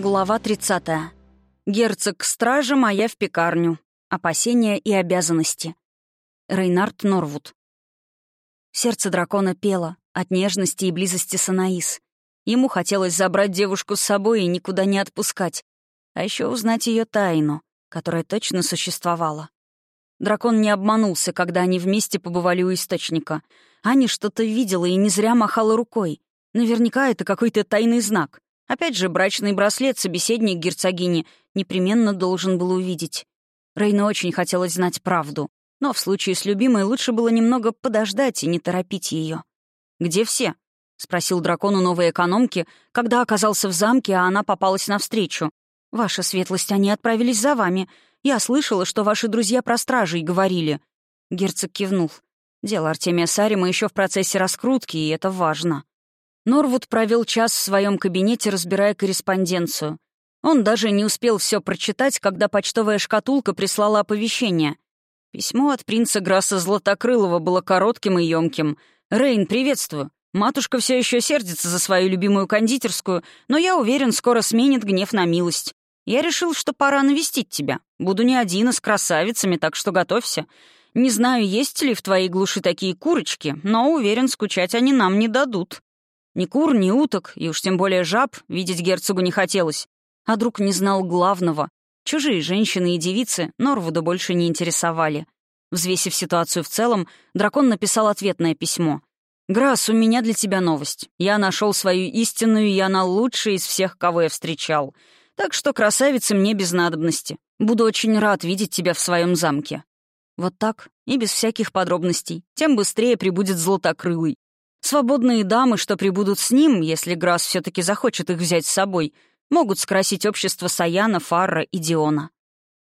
Глава 30. Герцог к стражам, а я в пекарню. Опасения и обязанности. Рейнард Норвуд. Сердце дракона пело от нежности и близости с Анаис. Ему хотелось забрать девушку с собой и никуда не отпускать, а еще узнать ее тайну, которая точно существовала. Дракон не обманулся, когда они вместе побывали у источника. Аня что-то видела и не зря махала рукой. Наверняка это какой-то тайный знак — Опять же, брачный браслет собеседник герцогини непременно должен был увидеть. Рейна очень хотелось знать правду, но в случае с любимой лучше было немного подождать и не торопить ее. «Где все?» — спросил дракон у новой экономки, когда оказался в замке, а она попалась навстречу. «Ваша светлость, они отправились за вами. Я слышала, что ваши друзья про стражей говорили». Герцог кивнул. Дело Артемия Сарима еще в процессе раскрутки, и это важно. Норвуд провел час в своем кабинете, разбирая корреспонденцию. Он даже не успел все прочитать, когда почтовая шкатулка прислала оповещение. Письмо от принца Грасса Златокрылова было коротким и емким. «Рейн, приветствую. Матушка все еще сердится за свою любимую кондитерскую, но я уверен, скоро сменит гнев на милость. Я решил, что пора навестить тебя. Буду не один, а с красавицами, так что готовься. Не знаю, есть ли в твоей глуши такие курочки, но уверен, скучать они нам не дадут». Ни кур, ни уток, и уж тем более жаб видеть герцогу не хотелось. А друг не знал главного. Чужие женщины и девицы Норвуда больше не интересовали. Взвесив ситуацию в целом, дракон написал ответное письмо. «Грасс, у меня для тебя новость. Я нашел свою истинную, и она лучшая из всех, кого я встречал. Так что, красавица, мне без надобности. Буду очень рад видеть тебя в своем замке». Вот так, и без всяких подробностей. Тем быстрее прибудет золотокрылый. Свободные дамы, что прибудут с ним, если Грасс все таки захочет их взять с собой, могут скрасить общество Саяна, Фарра и Диона.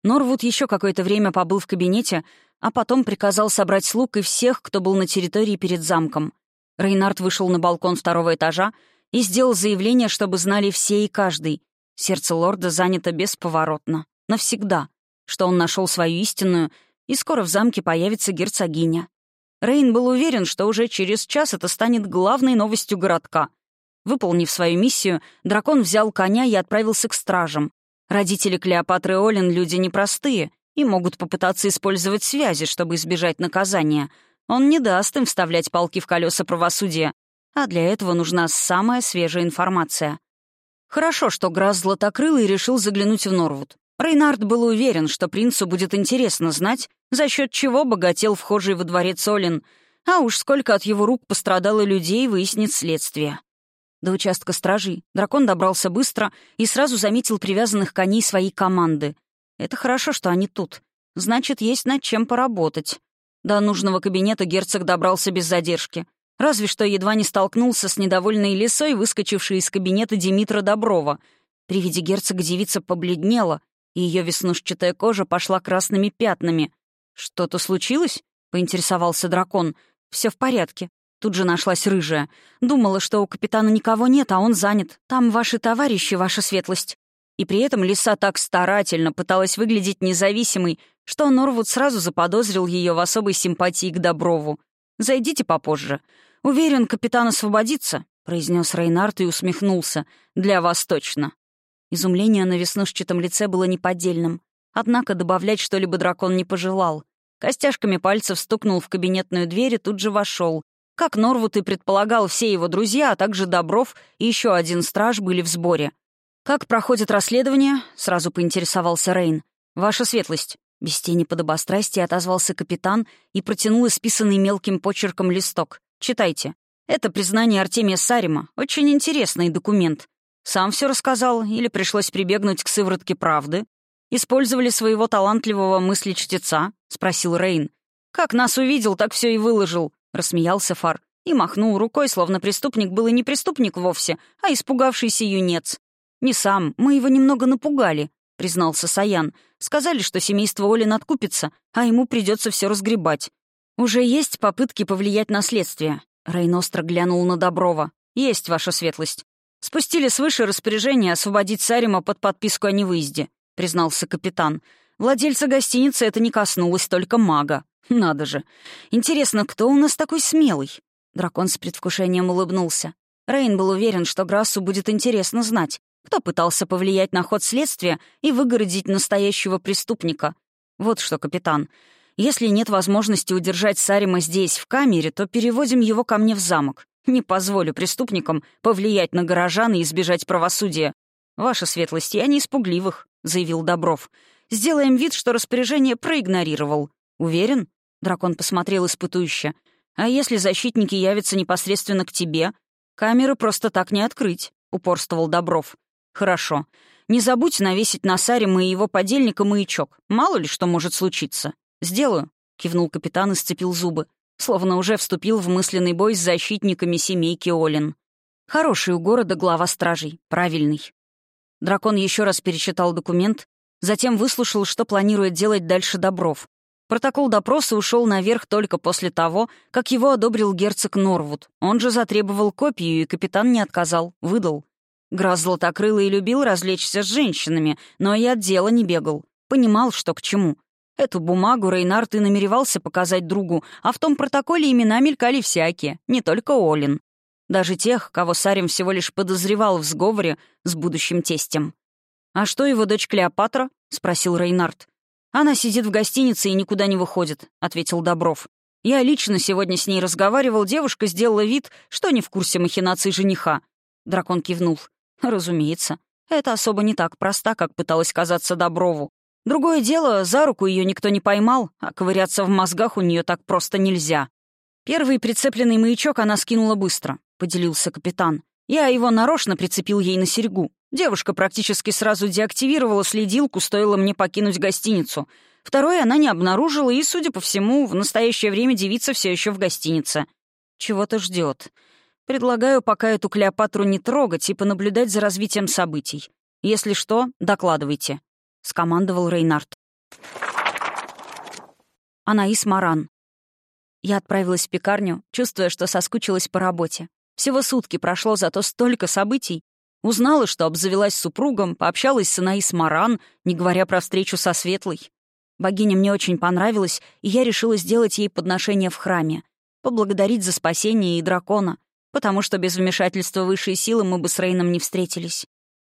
Норвуд еще какое-то время побыл в кабинете, а потом приказал собрать слуг и всех, кто был на территории перед замком. Рейнард вышел на балкон второго этажа и сделал заявление, чтобы знали все и каждый. Сердце лорда занято бесповоротно. Навсегда. Что он нашел свою истинную, и скоро в замке появится герцогиня. Рейн был уверен, что уже через час это станет главной новостью городка. Выполнив свою миссию, дракон взял коня и отправился к стражам. Родители Клеопатры Олин — люди непростые и могут попытаться использовать связи, чтобы избежать наказания. Он не даст им вставлять палки в колеса правосудия, а для этого нужна самая свежая информация. Хорошо, что Грас Златокрылый решил заглянуть в Норвуд. Рейнард был уверен, что принцу будет интересно знать, за счет чего богател вхожий во дворец Олин, а уж сколько от его рук пострадало людей, выяснит следствие. До участка стражей дракон добрался быстро и сразу заметил привязанных коней своей команды. Это хорошо, что они тут. Значит, есть над чем поработать. До нужного кабинета герцог добрался без задержки. Разве что едва не столкнулся с недовольной лисой, выскочившей из кабинета Димитра Доброва. При виде герцога девица побледнела, и ее веснушчатая кожа пошла красными пятнами. «Что-то случилось?» — поинтересовался дракон. Все в порядке». Тут же нашлась рыжая. Думала, что у капитана никого нет, а он занят. Там ваши товарищи, ваша светлость. И при этом лиса так старательно пыталась выглядеть независимой, что Норвуд сразу заподозрил ее в особой симпатии к Доброву. «Зайдите попозже. Уверен, капитан освободится», — произнес Рейнард и усмехнулся. «Для вас точно». Изумление на веснушчатом лице было неподдельным. Однако добавлять что-либо дракон не пожелал. Костяшками пальцев стукнул в кабинетную дверь и тут же вошел. Как Норвуд и предполагал, все его друзья, а также Добров и еще один страж были в сборе. «Как проходит расследование?» — сразу поинтересовался Рейн. «Ваша светлость». Без тени подобострастия отозвался капитан и протянул исписанный мелким почерком листок. «Читайте. Это признание Артемия Сарима. Очень интересный документ. Сам все рассказал или пришлось прибегнуть к сыворотке правды? Использовали своего талантливого мысли-чтеца?» — спросил Рейн. «Как нас увидел, так все и выложил», — рассмеялся Фар. И махнул рукой, словно преступник был и не преступник вовсе, а испугавшийся юнец. «Не сам, мы его немного напугали», — признался Саян. «Сказали, что семейство Олин откупится, а ему придется все разгребать. Уже есть попытки повлиять на следствие». Рейн остро глянул на Доброва. «Есть, ваша светлость. «Спустили свыше распоряжение освободить Сарима под подписку о невыезде», — признался капитан. «Владельца гостиницы это не коснулось, только мага. Надо же. Интересно, кто у нас такой смелый?» Дракон с предвкушением улыбнулся. Рейн был уверен, что Грассу будет интересно знать, Кто пытался повлиять на ход следствия и выгородить настоящего преступника? Вот что, капитан, если нет возможности удержать Сарима здесь, в камере, то переводим его ко мне в замок. Не позволю преступникам повлиять на горожан и избежать правосудия. Ваша светлость, я не испугливых», — заявил Добров. «Сделаем вид, что распоряжение проигнорировал. Уверен?» — дракон посмотрел испытующе. «А если защитники явятся непосредственно к тебе? Камеры просто так не открыть», — упорствовал Добров. «Хорошо. Не забудь навесить на Сарима и его подельника маячок. Мало ли что может случиться. «Сделаю», — кивнул капитан и сцепил зубы, словно уже вступил в мысленный бой с защитниками семейки Олин. Хороший у города глава стражей, правильный. Дракон еще раз перечитал документ, затем выслушал, что планирует делать дальше Добров. Протокол допроса ушел наверх только после того, как его одобрил герцог Норвуд. Он же затребовал копию, и капитан не отказал, выдал. Граз Златокрылый любил развлечься с женщинами, но и от дела не бегал. Понимал, что к чему. Эту бумагу Рейнард и намеревался показать другу, а в том протоколе имена мелькали всякие, не только Олин. Даже тех, кого Сарим всего лишь подозревал в сговоре с будущим тестем. «А что его дочь Клеопатра?» — спросил Рейнард. «Она сидит в гостинице и никуда не выходит», — ответил Добров. «Я лично сегодня с ней разговаривал, девушка сделала вид, что не в курсе махинаций жениха». Дракон кивнул. «Разумеется, это особо не так проста, как пыталась казаться Доброву. Другое дело, за руку ее никто не поймал, а ковыряться в мозгах у нее так просто нельзя. Первый прицепленный маячок она скинула быстро, поделился капитан. Я его нарочно прицепил ей на серьгу. Девушка практически сразу деактивировала следилку, стоило мне покинуть гостиницу. Второе она не обнаружила, и, судя по всему, в настоящее время девица все еще в гостинице. Чего-то ждет. Предлагаю пока эту Клеопатру не трогать и понаблюдать за развитием событий. Если что, докладывайте. — скомандовал Рейнард. Анаис Маран. Я отправилась в пекарню, чувствуя, что соскучилась по работе. Всего сутки прошло, зато столько событий. Узнала, что обзавелась супругом, пообщалась с Анаис Маран, не говоря про встречу со Светлой. Богиня мне очень понравилась, и я решила сделать ей подношение в храме. Поблагодарить за спасение и дракона, потому что без вмешательства высшей силы мы бы с Рейном не встретились.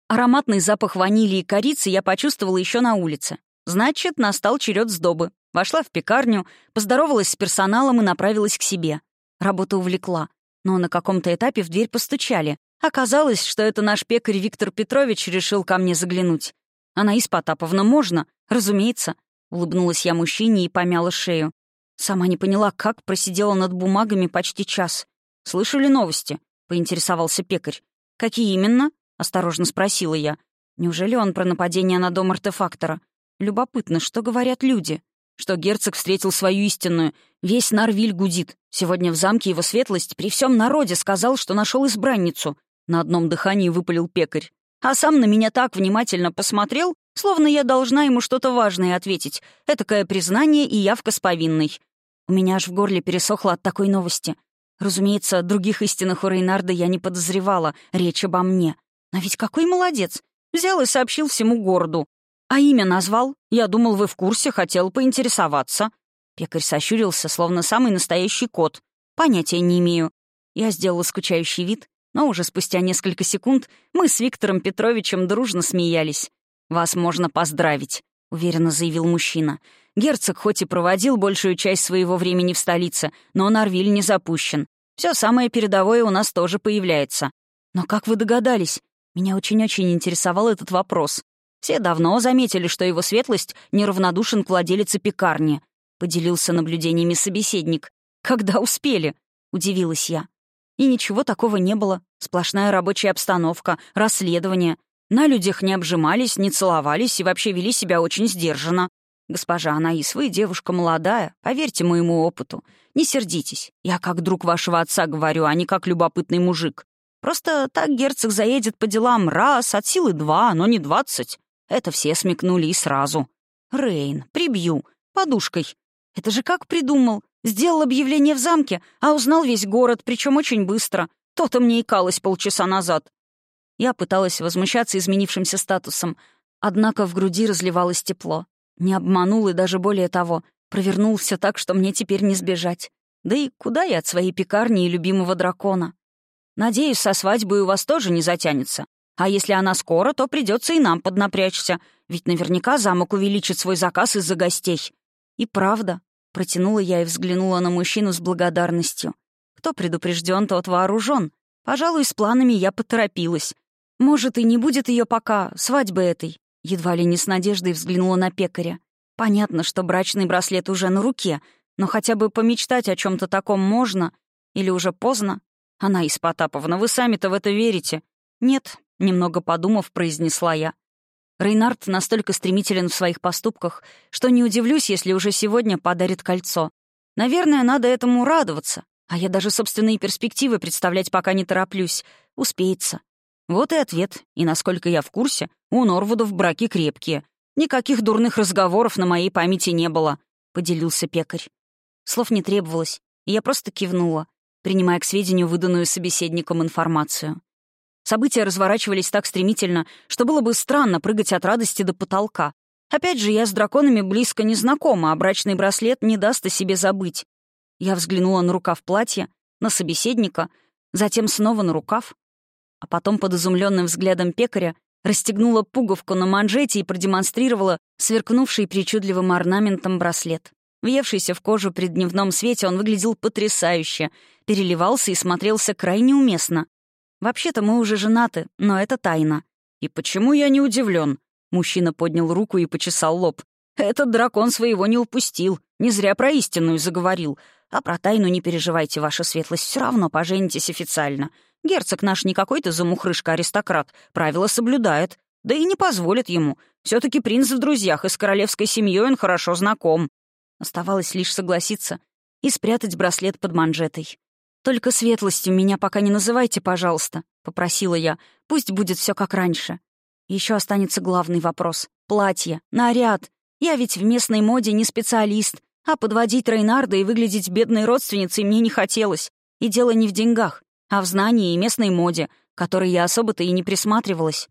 Ароматный запах ванили и корицы я почувствовала еще на улице. Значит, настал черед сдобы. Вошла в пекарню, поздоровалась с персоналом и направилась к себе. Работа увлекла. Но на каком-то этапе в дверь постучали. Оказалось, что это наш пекарь Виктор Петрович решил ко мне заглянуть. «Анаис Потаповна, можно?» «Разумеется». Улыбнулась я мужчине и помяла шею. Сама не поняла, как просидела над бумагами почти час. «Слышали новости?» — поинтересовался пекарь. «Какие именно?» — осторожно спросила я. «Неужели он про нападение на дом артефактора? Любопытно, что говорят люди? Что герцог встретил свою истинную. Весь Нарвиль гудит. Сегодня в замке его светлость при всем народе сказал, что нашел избранницу». На одном дыхании выпалил пекарь. А сам на меня так внимательно посмотрел, словно я должна ему что-то важное ответить. Этакое признание и явка с повинной. У меня аж в горле пересохло от такой новости. Разумеется, других истинных у Рейнарда я не подозревала, речь обо мне. А ведь какой молодец! Взял и сообщил всему городу. А имя назвал? Я думал, вы в курсе, хотел поинтересоваться. Пекарь сощурился, словно самый настоящий кот. Понятия не имею. Я сделала скучающий вид, но уже спустя несколько секунд мы с Виктором Петровичем дружно смеялись. «Вас можно поздравить», — уверенно заявил мужчина. «Герцог хоть и проводил большую часть своего времени в столице, но Нарвиль не запущен. Все самое передовое у нас тоже появляется. Но как вы догадались? Меня очень-очень интересовал этот вопрос. Все давно заметили, что его светлость неравнодушен к владелице пекарни. Поделился наблюдениями собеседник. «Когда успели?» — удивилась я. И ничего такого не было. Сплошная рабочая обстановка, расследование. На людях не обжимались, не целовались и вообще вели себя очень сдержанно. «Госпожа Анаис, вы девушка молодая, поверьте моему опыту. Не сердитесь. Я как друг вашего отца говорю, а не как любопытный мужик. Просто так герцог заедет по делам раз, от силы два, но не двадцать. Это все смекнули и сразу. Рейн, прибью, подушкой. Это же как придумал. Сделал объявление в замке, а узнал весь город, причем очень быстро. То-то мне икалось полчаса назад. Я пыталась возмущаться изменившимся статусом, однако в груди разливалось тепло. Не обманул и даже более того, провернул все так, что мне теперь не сбежать. Да и куда я от своей пекарни и любимого дракона? Надеюсь, со свадьбой у вас тоже не затянется. А если она скоро, то придется и нам поднапрячься, ведь наверняка замок увеличит свой заказ из-за гостей». «И правда», — протянула я и взглянула на мужчину с благодарностью. «Кто предупрежден, тот вооружен. Пожалуй, с планами я поторопилась. Может, и не будет ее пока, свадьбы этой». Едва ли не с надеждой взглянула на пекаря. Понятно, что брачный браслет уже на руке, но хотя бы помечтать о чем то таком можно. Или уже поздно? Она из Потаповна, вы сами-то в это верите? Нет, немного подумав, произнесла я. Рейнард настолько стремителен в своих поступках, что не удивлюсь, если уже сегодня подарит кольцо. Наверное, надо этому радоваться. А я даже собственные перспективы представлять пока не тороплюсь. Успеется. Вот и ответ. И насколько я в курсе, у Норвудов браки крепкие. Никаких дурных разговоров на моей памяти не было, — поделился пекарь. Слов не требовалось, и я просто кивнула, принимая к сведению выданную собеседником информацию. События разворачивались так стремительно, что было бы странно прыгать от радости до потолка. Опять же, я с драконами близко не знакома, а брачный браслет не даст о себе забыть. Я взглянула на рукав платья, на собеседника, затем снова на рукав, а потом под изумленным взглядом пекаря расстегнула пуговку на манжете и продемонстрировала сверкнувший причудливым орнаментом браслет. Въевшийся в кожу при дневном свете, он выглядел потрясающе, переливался и смотрелся крайне уместно. Вообще-то мы уже женаты, но это тайна. И почему я не удивлен? Мужчина поднял руку и почесал лоб. Этот дракон своего не упустил, не зря про истинную заговорил. А про тайну не переживайте, ваша светлость, все равно поженитесь официально. Герцог наш не какой-то замухрышка-аристократ, правила соблюдает. Да и не позволит ему. все таки принц в друзьях, и с королевской семьей он хорошо знаком. Оставалось лишь согласиться и спрятать браслет под манжетой. «Только светлостью меня пока не называйте, пожалуйста», — попросила я. «Пусть будет все как раньше». Еще останется главный вопрос. Платье, наряд. Я ведь в местной моде не специалист, а подводить Рейнарда и выглядеть бедной родственницей мне не хотелось. И дело не в деньгах, а в знании и местной моде, которой я особо-то и не присматривалась.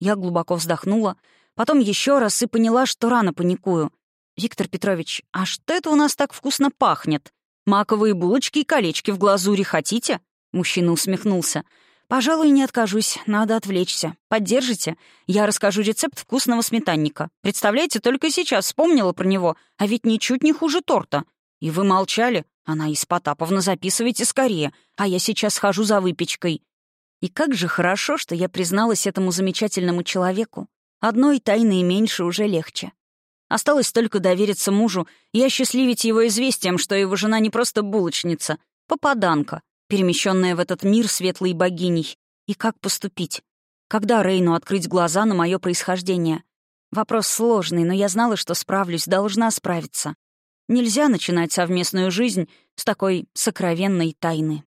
Я глубоко вздохнула, потом еще раз и поняла, что рано паникую. «Виктор Петрович, а что это у нас так вкусно пахнет? Маковые булочки и колечки в глазури хотите?» Мужчина усмехнулся. «Пожалуй, не откажусь. Надо отвлечься. Поддержите? Я расскажу рецепт вкусного сметанника. Представляете, только сейчас вспомнила про него, а ведь ничуть не хуже торта. И вы молчали? Она из Потаповна, записывайте скорее, а я сейчас схожу за выпечкой». И как же хорошо, что я призналась этому замечательному человеку. Одной тайны меньше уже легче. Осталось только довериться мужу и осчастливить его известием, что его жена не просто булочница, попаданка, перемещенная в этот мир светлой богиней. И как поступить? Когда Рейну открыть глаза на мое происхождение? Вопрос сложный, но я знала, что справлюсь, должна справиться. Нельзя начинать совместную жизнь с такой сокровенной тайны.